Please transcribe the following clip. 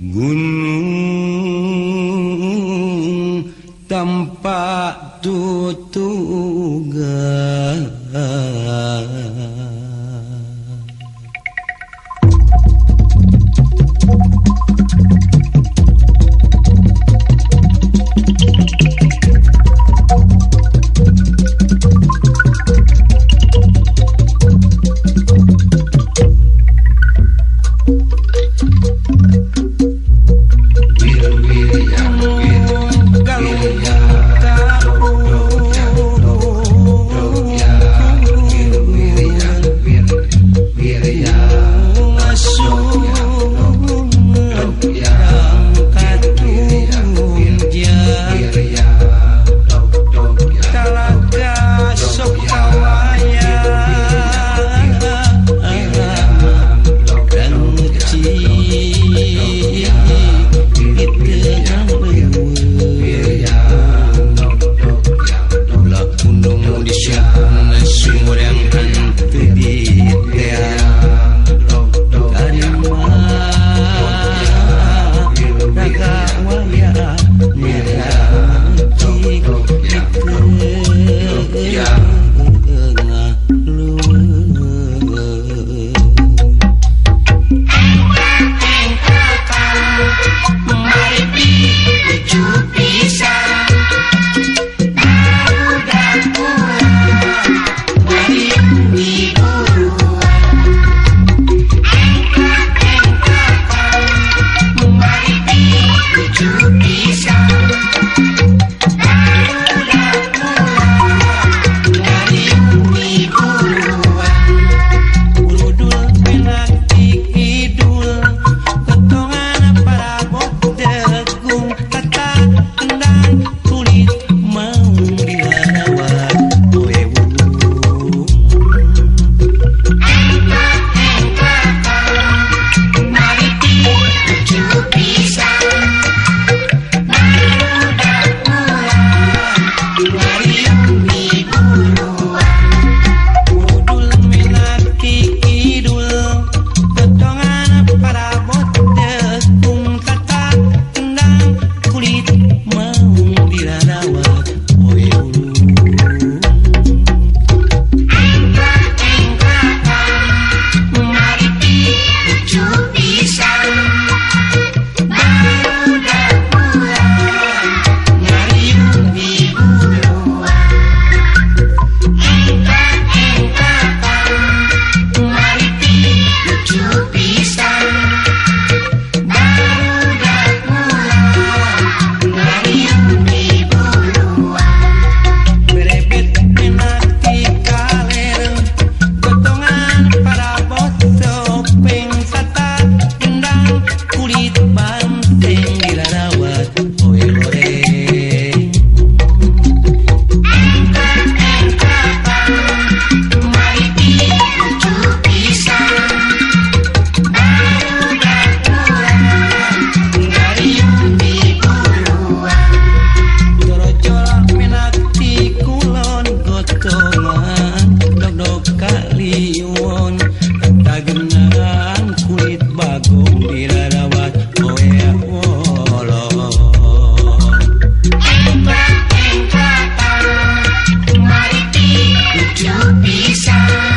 gunung tempat Peace.